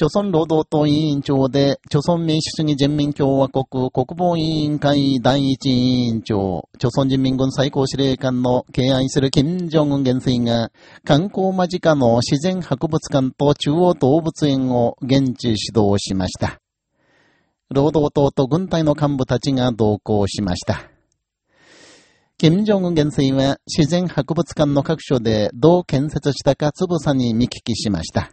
朝鮮労働党委員長で、朝鮮民主主義人民共和国国防委員会第一委員長、朝鮮人民軍最高司令官の敬愛する金正恩元帥が、観光間近の自然博物館と中央動物園を現地指導しました。労働党と軍隊の幹部たちが同行しました。金正恩元帥は自然博物館の各所でどう建設したかつぶさに見聞きしました。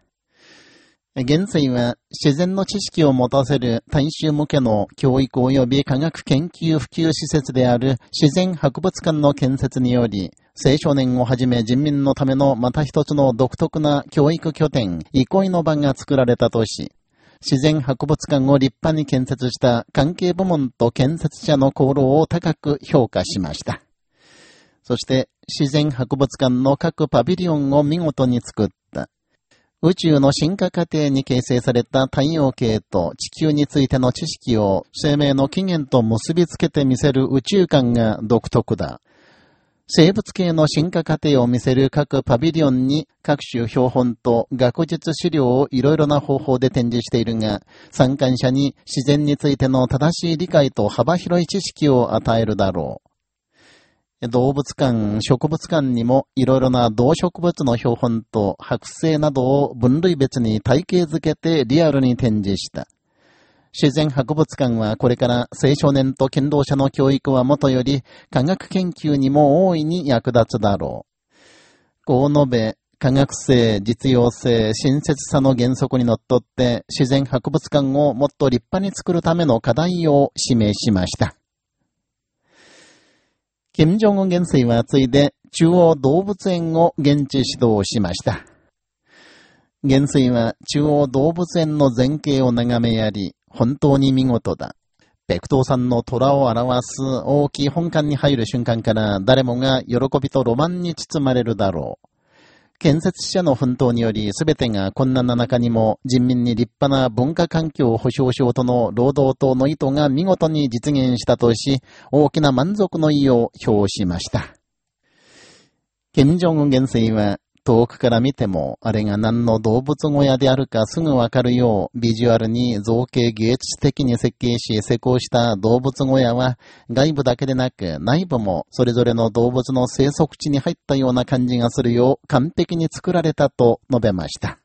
現在は自然の知識を持たせる大衆向けの教育及び科学研究普及施設である自然博物館の建設により、青少年をはじめ人民のためのまた一つの独特な教育拠点、憩いの場が作られたとし、自然博物館を立派に建設した関係部門と建設者の功労を高く評価しました。そして、自然博物館の各パビリオンを見事に作った。宇宙の進化過程に形成された太陽系と地球についての知識を生命の起源と結びつけてみせる宇宙観が独特だ。生物系の進化過程を見せる各パビリオンに各種標本と学術資料をいろいろな方法で展示しているが、参観者に自然についての正しい理解と幅広い知識を与えるだろう。動物館、植物館にもいろいろな動植物の標本と剥製などを分類別に体系づけてリアルに展示した。自然博物館はこれから青少年と剣道者の教育はもとより科学研究にも大いに役立つだろう。こう述べ、科学性、実用性、親切さの原則にのっとって自然博物館をもっと立派に作るための課題を指名しました。金正恩元帥はついで中央動物園を現地指導しました。元帥は中央動物園の前景を眺めやり、本当に見事だ。北東山の虎を表す大きい本館に入る瞬間から誰もが喜びとロマンに包まれるだろう。建設者の奮闘により全てが困難な中にも人民に立派な文化環境を保障しようとの労働党の意図が見事に実現したとし、大きな満足の意を表しました。金正恩元帥は、遠くから見ても、あれが何の動物小屋であるかすぐわかるよう、ビジュアルに造形芸術的に設計し施工した動物小屋は、外部だけでなく内部もそれぞれの動物の生息地に入ったような感じがするよう完璧に作られたと述べました。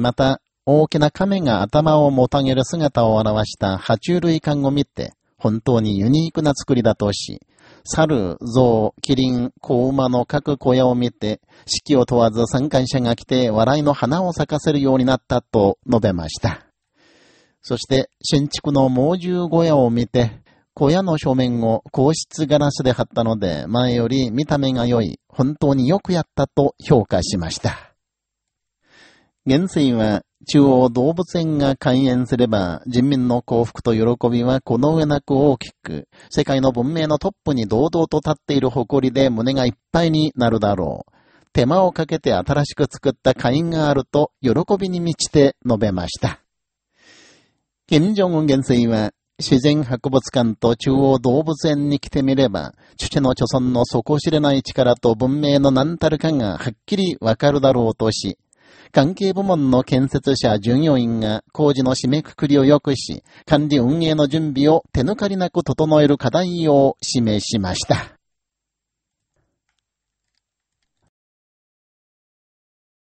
また、大きな亀が頭をもたげる姿を表した爬虫類館を見て、本当にユニークな作りだとし、猿、象、キリン、子馬の各小屋を見て、四季を問わず参観者が来て笑いの花を咲かせるようになったと述べました。そして、新築の猛獣小屋を見て、小屋の正面を硬質ガラスで貼ったので、前より見た目が良い、本当によくやったと評価しました。元帥は、中央動物園が開園すれば、人民の幸福と喜びはこの上なく大きく、世界の文明のトップに堂々と立っている誇りで胸がいっぱいになるだろう。手間をかけて新しく作った会員があると、喜びに満ちて述べました。金正恩元帥は、自然博物館と中央動物園に来てみれば、父の著村の底知れない力と文明の何たるかがはっきりわかるだろうとし、関係部門の建設者、従業員が工事の締めくくりを良くし、管理運営の準備を手抜かりなく整える課題を示しました。